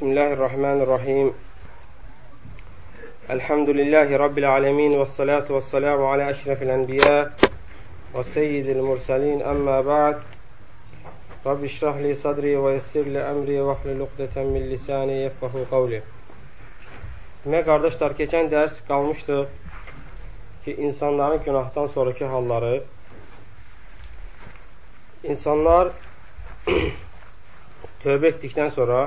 بسم الله الرحمن الرحيم الحمد لله رب العالمين والصلاة والسلام على أشرف الأنبياء وسيد المرسلين أما بعد رب اشرح لي صدري ويسر لي أمري واحلل عقدة من lisani yefqahu qavli. Demək, qardaşlar, keçən dərs qalmışdı ki, insanların günahdan sonraki halları insanlar tövbə etdikdən sonra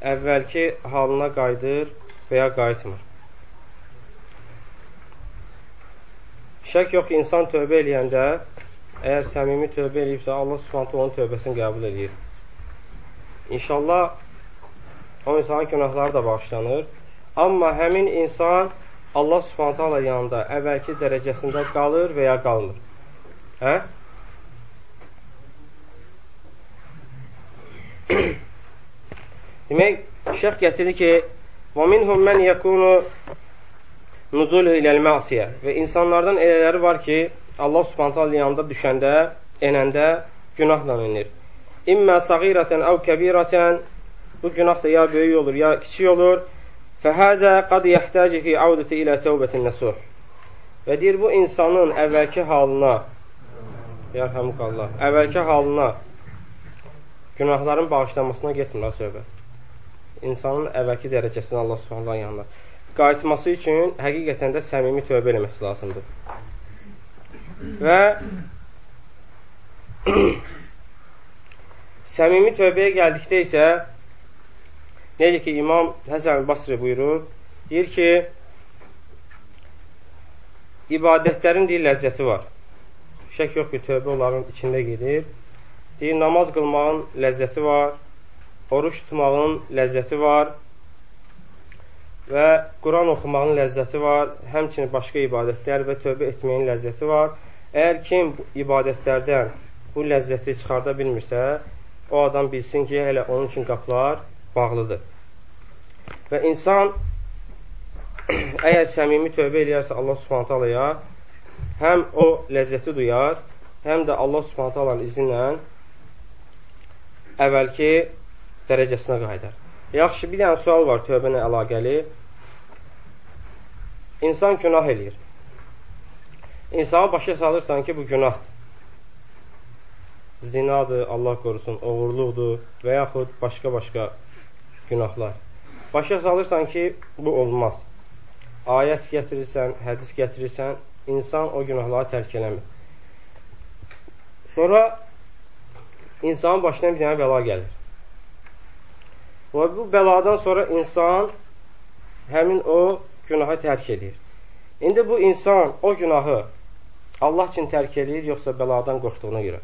əvvəlki halına qayıdır və ya qayıtmır. Şək yox ki, insan tövbə eləyəndə, əgər səmimi tövbə eləyibsə, Allah subhanətə onun tövbəsini qəbul edir. İnşallah, o insanın günahları da bağışlanır. Amma həmin insan Allah subhanətə Allah yanında əvvəlki dərəcəsində qalır və ya qalmır. Hə? Demək, şəx gətirir ki, وَمِنْهُمْ مَنْ يَكُونُ نُزُولُهُ إِلَى الْمَعْسِيَةِ Və insanlardan elələri var ki, Allah subhantal yanında düşəndə, enəndə günahla inir. İmmə sağirətən əv kəbirətən Bu günah da ya böyük olur, ya kiçik olur. Fəhəzə qad yəhtəci fi avdəti ilə tövbətin nəsuh. Və deyir, bu insanın əvvəlki halına, yarhamuqallah, əvvəlki halına günahların bağışlanmasına getmir söhbət insanın əvvəlki dərəcəsini Allah Subhanahu yanına qayıtması üçün həqiqətən də səmimi tövbə eləməsi lazımdır. Və səmimi tövbəyə gəldikdə isə necə ki İmam Həsən Basri buyurur, deyir ki ibadətlərin deyir ləzzəti var. Şək yox ki, tövbə onların içində gedir. Deyir, namaz qılmağın ləzzəti var oruç tutmağın ləzzəti var və Quran oxumağın ləzzəti var, həmçinin başqa ibadətlər və tövbə etməyin ləzzəti var. Əgər kim bu ibadətlərdən bu ləzzəti çıxarda bilmirsə, o adam bilsin ki, hələ onun üçün qapılar bağlıdır. Və insan əgər səmimi tövbə eləyərsə Allah subhanət alaya, həm o ləzzəti duyar, həm də Allah subhanət alanın izni ilə əvvəlki dərəcəsinə qayıdar. Yaxşı, bir dənə sual var tövbə ilə əlaqəli. İnsan günah eləyir. İnsanı başa salırsan ki, bu günahdır. Zinadır, Allah qorusun, oğurluqdur və yaxud başqa-başqa günahlar. Başa salırsan ki, bu olmaz. Ayət gətirirsən, hədis gətirirsən, insan o günahları tərk eləmir. Sonra insanın başına bir dənə bəla gəlir. Və bu bəladan sonra insan həmin o günahı tərk edir. İndi bu insan o günahı Allah üçün tərk edir, yoxsa bəladan qorxduğuna görə?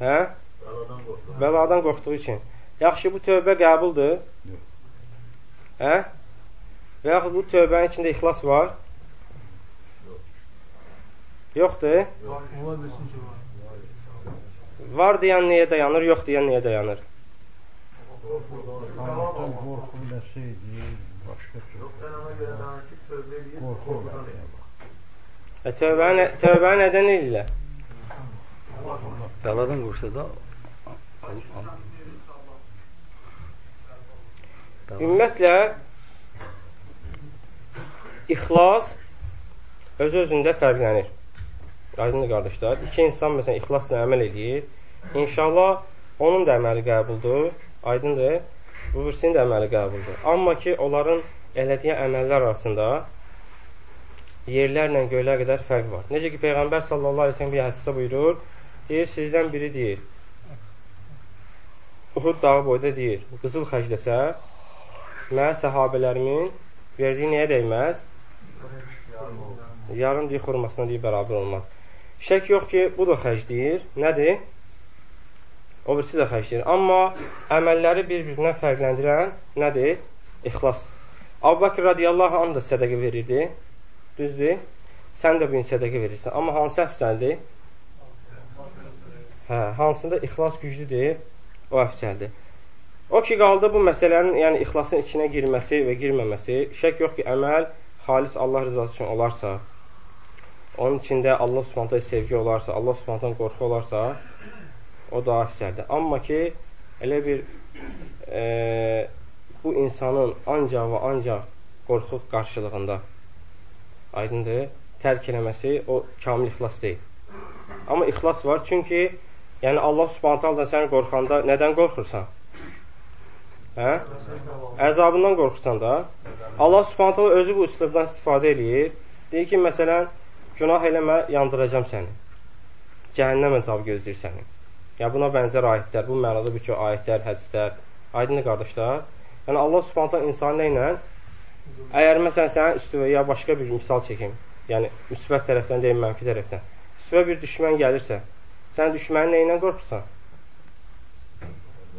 Hə? Bəladan qorxduğu. Bəladan qorxduğu üçün. Yaxşı, bu tövbə qəbuldur? Hə? Və yaxud bu tövbənin içində ixlas var? Yox. Yoxdur? Var deyən niyə dayanır, yox deyən niyə dayanır? Allahdan qorxu eləsəydi, başqa tövbə. Yox, sən ona görə danır ki, tövbə eləyir, qorxudan E, tövbə, nədən eləyirlər? Bəladan qorxsa da Ümumiyyətlə ixlas öz-özündə fərqlənir. Aydın qardaşlar, iki insan məsələn ixlasla əməl edir. İnşallah onun da əməli qəbuldur. Aydındır? Bu birisinin də əməli qəbuldur. Amma ki, onların elədiyi əməllər arasında yerlərlə göylər qədər fərq var. Necə ki, Peyğəmbər sallallahu aleyhi ve sellem bir hədisdə buyurur, deyir, sizdən biri deyir, Uhud dağı boyda deyir, qızıl xərcləsə, mənə səhabələrimin verdiyi nəyə dəyməz? Yarım deyir, xurmasına deyir, bərabər olmaz. Şək yox ki, bu da xərc deyir. Nədir? O birisi də xərcləyir. Amma əməlləri bir-birindən fərqləndirən nədir? İxlas. Abu Bakr radiyallahu anh da sədəqə verirdi. Düzdür? Sən də bu gün sədəqə verirsən. Amma hansı əfsəldir? Hə, hansında ixlas güclüdür? O əfsəldir. O ki, qaldı bu məsələnin, yəni ixlasın içinə girməsi və girməməsi, şək yox ki, əməl xalis Allah rızası üçün olarsa, onun içində Allah subhanətə sevgi olarsa, Allah subhanətən qorxu olarsa, o daha afsərdir. Amma ki, elə bir e, bu insanın ancaq və ancaq qorxu qarşılığında aydındır, tərk eləməsi o kamil ixlas deyil. Amma ixlas var, çünki yəni Allah subhanət hala sən qorxanda nədən qorxursan? Hə? Əzabından qorxursan da. Allah subhanət hala özü bu üslubdan istifadə eləyir. Deyir ki, məsələn, günah eləmə, yandıracam səni. Cəhənnəm əzabı gözləyir səni. Ya buna bənzər ayətlər, bu mənada bir çox ayətlər, hədislər. Aydındır qardaşlar? Yəni Allah Subhanahu insanı ilə əgər məsələn sənin üstünə ya başqa bir misal çəkim, yəni müsbət tərəfdən deyim, mənfi tərəfdən. Üstünə bir düşmən gəlirsə, sən düşmənin nə ilə qorxursan?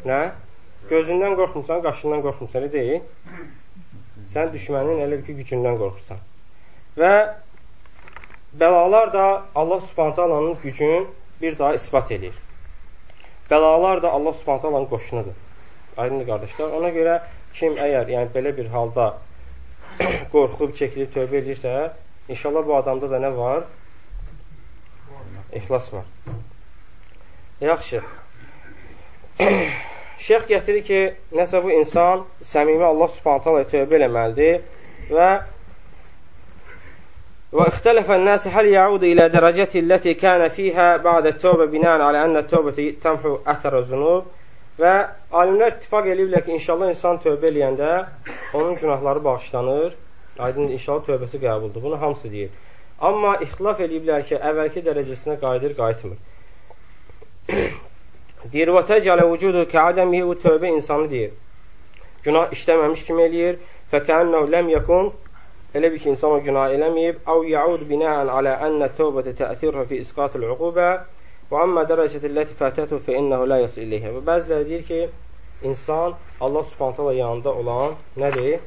Nə? Gözündən qorxmursan, qaşından qorxmursan, elə deyil? Sən düşmənin elə bir gücündən qorxursan. Və bəlalar da Allah Subhanahu gücünü bir daha isbat edir. Bəlalar da Allah Subhanahu qoşunudur. Aydındır qardaşlar. Ona görə kim əgər yəni belə bir halda qorxub, çəkilib tövbə edirsə, inşallah bu adamda da nə var? İxlas var. Yaxşı. Şeyx gətirir ki, nəsə bu insan səmimi Allah Subhanahu taala tövbə eləməlidir və واختلف الناس هل يعود إلى درجته التي كان فيها بعد التوبة بناء على أن التوبة تمحو أثر الذنوب və alimlər ittifaq eləyirlər ki, inşallah insan tövbə eləyəndə onun günahları bağışlanır, aydın inşallah tövbəsi qəbuldur. Bunu hamısı deyir. Amma ixtilaf eləyiblər ki, əvvəlki dərəcəsinə qayıdır, qayıtmır. deyir, və təcələ vücudu kəadəmihi bu tövbə insanı deyir. Günah işləməmiş kimi eləyir. Fəkənnəv ləm yəkun Elə bir ki, insan o günah eləməyib. Əv yaud binəən alə ənə tövbətə təəthirhə fi isqatul uqubə və amma dərəcəti ləti fətətu fə innəhu lə yas iləyhə. Və bəziləri deyir ki, insan Allah subhanətələ yanında olan nədir?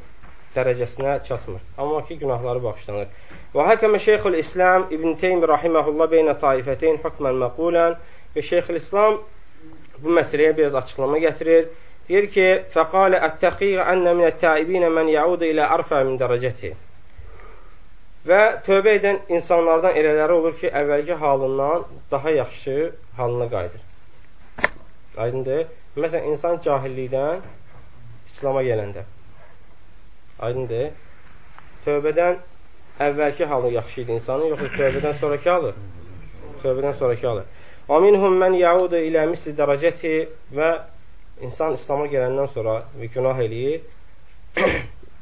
Dərəcəsinə çatmır. Amma ki, günahları bağışlanır. Və həkəmə Şeyxül İslam İbn Teym rahiməhullah beynə taifəteyn hükmən məqulən və Şeyxül İslam bu məsələyə biraz açıqlama gətirir. Deyir ki, fəqalə ət-təxiyə ənə minət-təibinə mən yaudu ilə arfə min dərəcəti. Və tövbə edən insanlardan elələri olur ki, əvvəlki halından daha yaxşı halına qayıdır. Aydındır? Məsələn, insan cahillikdən İslama gələndə. Aydındır? Tövbədən əvvəlki halı yaxşı idi insanın, yoxsa tövbədən sonraki halı? Tövbədən sonraki halı. Və minhum mən yaudu ilə misli dərəcəti və insan İslama gələndən sonra və günah eləyir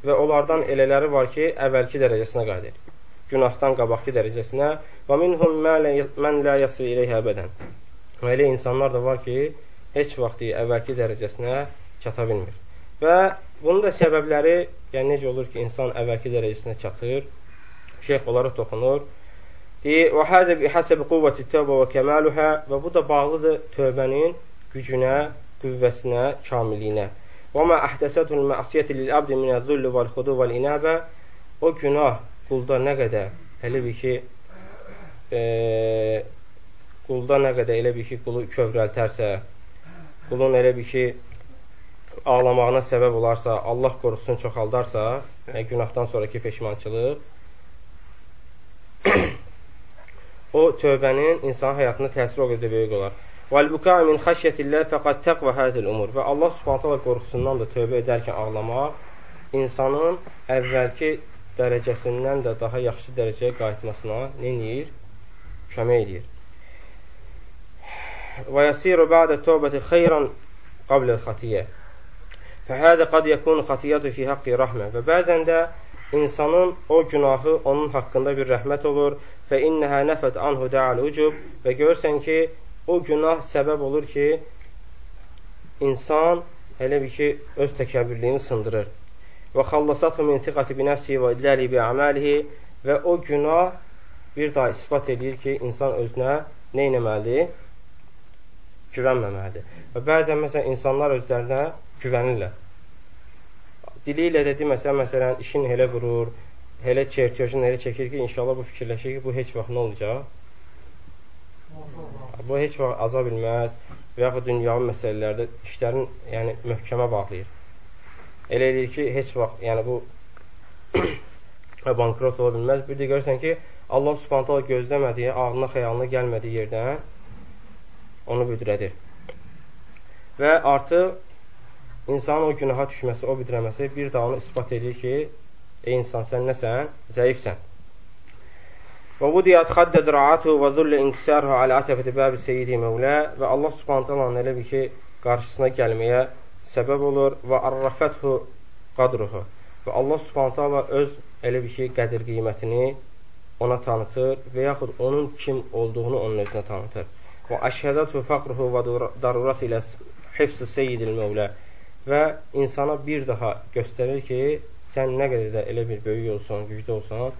və onlardan elələri var ki, əvvəlki dərəcəsinə qayıdır. Günahdan qabaqki dərəcəsinə. Və minhum mən lə yasir iləyhə əbədən. Və elə insanlar da var ki, heç vaxt əvvəlki dərəcəsinə çata bilmir. Və bunun da səbəbləri, yəni necə olur ki, insan əvvəlki dərəcəsinə çatır, şeyx onlara toxunur. Deyir, və həzə bi həsəbi quvvəti tövbə və kəmaluhə və bu da bağlıdır tövbənin gücünə, qüvvəsinə, kamilliyinə. Və mə əhdəsətul məqsiyyəti lil-abdi minəz-zulli vəl-xudu vəl-inəbə o günah qulda nə qədər elə bir ki e, qulda nə qədər elə bir ki qulu kövrəltərsə qulun elə bir ki ağlamağına səbəb olarsa, Allah qorxusun çoxaldarsa, yəni günahdan sonraki peşmançılıq o tövbənin insan həyatına təsir o qədər böyük olar. Vəl-buka min xəşyətillah fəqad təqvə həzil umur. Və Allah Subhanahu qorxusundan da tövbə edərkən ağlamaq insanın əvvəlki dərəcəsindən də daha yaxşı dərəcəyə qayıtmasına nə edir? Kömək edir. Və yasiru ba'də tövbəti xeyran qablə xatiyyə. Fəhədə qad yəkun xatiyyətu fi haqqi rəhmə. Və bəzən də insanın o günahı onun haqqında bir rəhmət olur. Fə innəhə nəfət anhu də'al ucub. Və görürsən ki, o günah səbəb olur ki, insan elə bir ki, öz təkəbbürlüyünü sındırır. Və xallasathu min tiqati bi nəfsi və idləli bi əməlihi və o günah bir daha ispat edir ki, insan özünə nə etməlidir? Güvənməməlidir. Və bəzən, məsələn, insanlar özlərinə güvənirlər. Dili ilə də deməsə, məsələn, işin elə qurur, elə çertiyojun elə çəkir ki, inşallah bu fikirləşir ki, bu heç vaxt nə olacaq? Bu heç vaxt aza bilməz və yaxud dünyavi məsələlərdə işlərin yəni, möhkəmə bağlayır. Elə eləyir ki, heç vaxt yəni, bu bankrot ola bilməz. Bir də görürsən ki, Allah subhanətələ gözləmədiyi, ağlına, xəyalına gəlmədiyi yerdən onu büdrədir. Və artıq insanın o günaha düşməsi, o bitirəməsi bir daha onu ispat edir ki, ey insan, sən nəsən? Zəifsən. Və bu diyat xaddə dira'atuhu və zullə inkisarhu alə atəfəti bəbi seyyidi məvlə və Allah subhanət alanın elə bir ki, qarşısına gəlməyə səbəb olur və arrafəthu qadruhu və Allah subhanət hala öz elə bir ki, qədir qiymətini ona tanıtır və yaxud onun kim olduğunu onun özünə tanıtır. Və əşhədətü fəqruhu və darurat ilə hifz-i seyyidil mövlə və insana bir daha göstərir ki, sən nə qədər də elə bir böyük olsan, güclü olsan,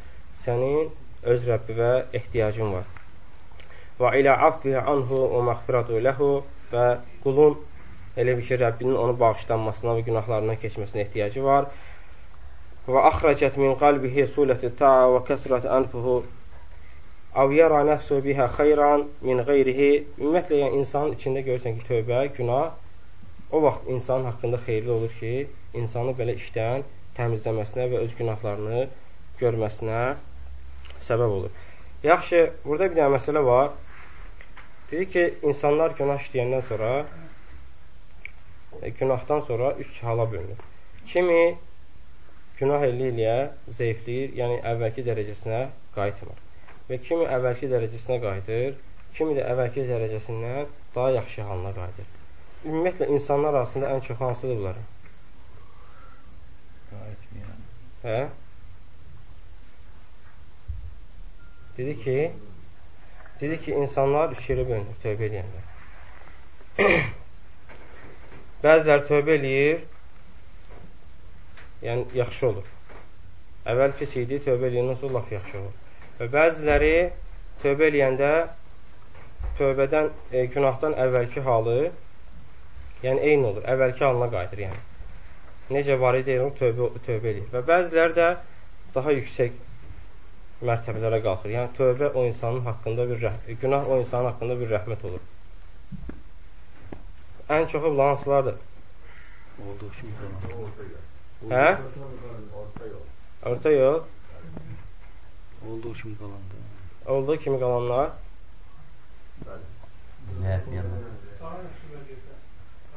sənin öz Rəbbivə ehtiyacın var. Və ilə affi anhu və məğfiratu ləhu və qulun elə bir ki, Rəbbinin onu bağışlanmasına və günahlarından keçməsinə ehtiyacı var. Və axrəcət min qalbihi sulətü ta'a və kəsrət anfuhu Av yara nəfsu bihə xeyran min qeyrihi Ümumiyyətlə, yəni insanın içində görürsən ki, tövbə, günah o vaxt insanın haqqında xeyirli olur ki, insanı belə işdən təmizləməsinə və öz günahlarını görməsinə səbəb olur. Yaxşı, burada bir dənə məsələ var. Dedi ki, insanlar günah işləyəndən sonra günahdan sonra üç hala bölünür. Kimi günah eləyə-eləyə zəifləyir, yəni əvvəlki dərəcəsinə qayıtmır. Və kimi əvvəlki dərəcəsinə qayıdır, kimi də əvvəlki dərəcəsindən daha yaxşı halına qayıdır. Ümumiyyətlə, insanlar arasında ən çox hansıdır bunların? Qayıtmayan. Hə? Dedi ki, dedi ki, insanlar üç yerə bölünür tövbə eləyəndə. Bəziləri tövbə eləyir, yəni yaxşı olur. Əvvəl pis idi, tövbə eləyəndən sonra laf yaxşı olur. Və bəziləri tövbə eləyəndə tövbədən, e, günahdan əvvəlki halı yəni eyni olur, əvvəlki halına qayıdır yəni. Necə var idi, yəni, tövbə, tövbə eləyir. Və bəziləri də daha yüksək mərtəbələrə qalxır. Yəni tövbə o insanın haqqında bir günah o insanın haqqında bir rəhmət olur. Ən çoxu? Olduğu kimi falan. Hə? Orta yol. Olduğu kimi qalandı. Olduğu kimi qalanlar.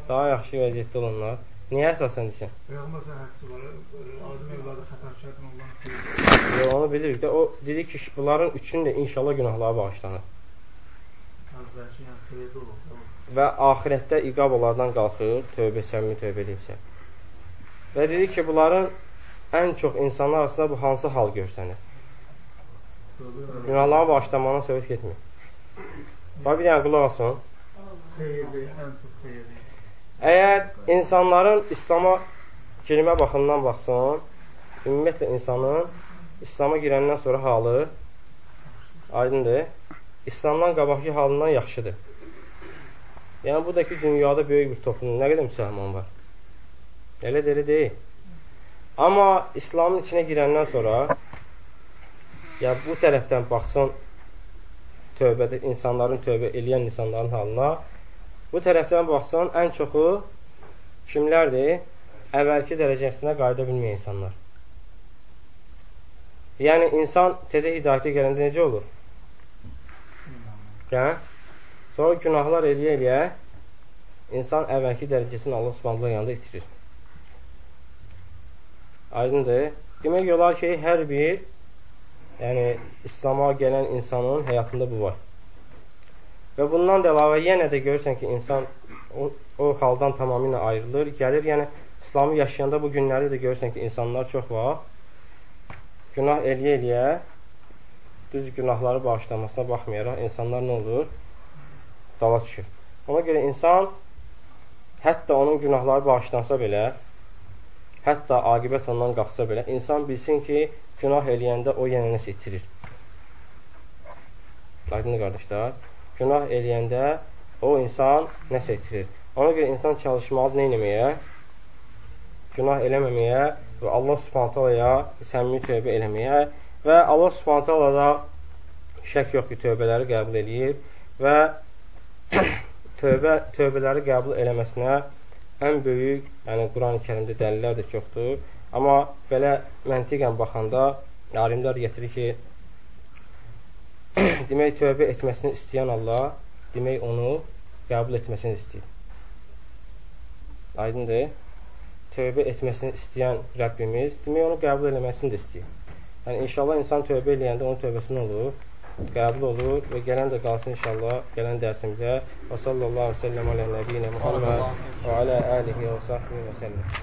Daha yaxşı vəziyyətdə olanlar. Niyə əsasən desən? Peyğəmbər hədisi var. Adəm evladı xəta şəhətən olan Yox, onu bilirik də. O dedi ki, bunların üçünün də inşallah günahları bağışlanır. Əvvəlki yəni xeyirli olur. Və axirətdə iqab onlardan qalxır, tövbə səmimi tövbə edibsə. Və dedi ki, bunların ən çox insanlar arasında bu hansı hal görsənir? Günahların bağışlamanına söhbət getmir. Bax, bir dənə qulaq xeyirli. Əgər insanların İslama girmə baxımından baxsın, ümumiyyətlə insanın İslama girəndən sonra halı aydındır, İslamdan qabaqki halından yaxşıdır. Yəni, bu da ki, dünyada böyük bir toplum, nə qədər müsəlman var? Elə də elə deyil. Amma İslamın içinə girəndən sonra ya bu tərəfdən baxsın tövbədə insanların tövbə eləyən insanların halına bu tərəfdən baxsan ən çoxu kimlərdir? Əvvəlki dərəcəsinə qayıda bilməyən insanlar. Yəni insan təzə hidayətə gələndə necə olur? Hə? Sonra günahlar eləyə-eləyə insan əvvəlki dərəcəsini Allah Subhanahu yanında itirir. Aydındır. Demək olar ki, hər bir yəni İslam'a gələn insanın həyatında bu var. Və bundan da əlavə yenə də görürsən ki, insan o, o haldan tamamilə ayrılır, gəlir. Yəni İslamı yaşayanda bu günləri də görürsən ki, insanlar çox var. Günah eləyə-eləyə düz günahları bağışlamasına baxmayaraq insanlar nə olur? Dala düşür. Ona görə insan hətta onun günahları bağışlansa belə hətta aqibət ondan qalxsa belə, insan bilsin ki, günah eləyəndə o yenə nəsə itirir. Aydın qardaşlar, günah eləyəndə o insan nəsə itirir. Ona görə insan çalışmalı nə eləməyə? Günah eləməməyə və Allah subhantalaya səmimi tövbə eləməyə və Allah subhantala şək yox ki, tövbələri qəbul eləyir və tövbə, tövbələri qəbul eləməsinə ən böyük, yəni Quran-ı Kərimdə dəlillər də çoxdur. Amma belə məntiqən baxanda alimlər gətirir ki, demək tövbə etməsini istəyən Allah, demək onu qəbul etməsini istəyir. Aydındır? tövbə etməsini istəyən Rəbbimiz, demək onu qəbul eləməsini də istəyir. Yəni inşallah insan tövbə eləyəndə onun tövbəsi nə olur? Qəbul olur və gələn də qalsın inşallah gələn dərsimizə. Və sallallahu əleyhi və səlləm alə nəbiyinə Muhammed və alə alihi və səhbihi və səlləm.